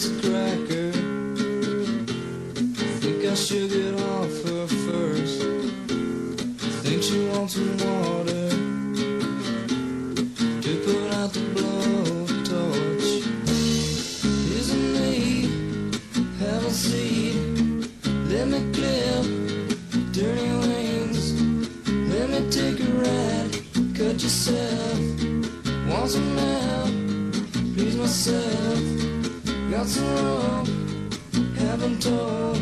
wants a cracker. I think I should get off her first. I think she wants some water to put out the blow blowtorch. Isn't me? heaven, seed? Let me clip dirty wings. Let me take a ride. Cut yourself. Want some help? Please myself got some, haven't told.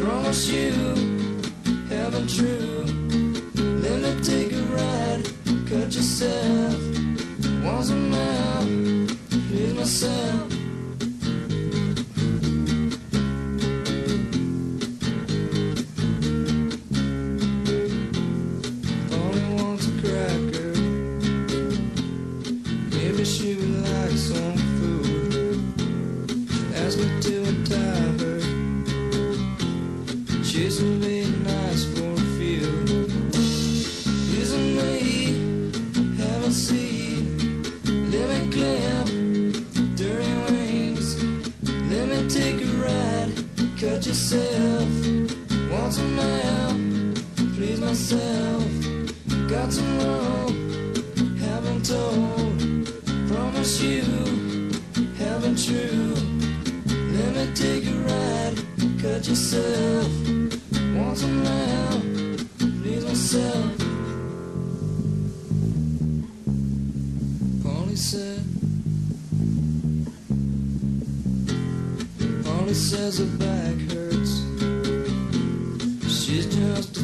Promise you, haven't true. Let me take a ride, cut yourself. Once a man, please myself. Maybe she would like some food. Untie her. She's a bit nice for a few. Isn't me? Haven't seen. Let me clap dirty wings. Let me take a ride. Cut yourself. Once a mile. Please myself. Got to know. Haven't told. Promise you. Take a ride. Cut yourself. Once a mile. Please myself. Polly said. Polly says her back hurts. She's just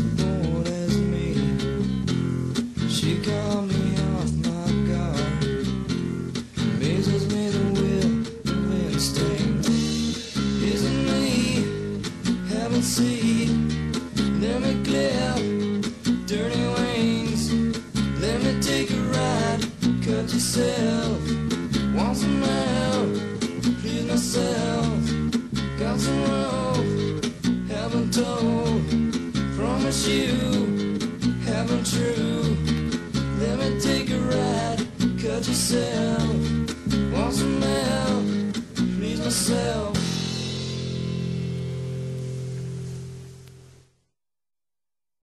Let me clip dirty wings. Let me take a ride. Cut yourself. Once a mile. Please myself. Got some rope. Haven't told. Promise you. Haven't true. Let me take a ride. Cut yourself. Once a mile. Please myself.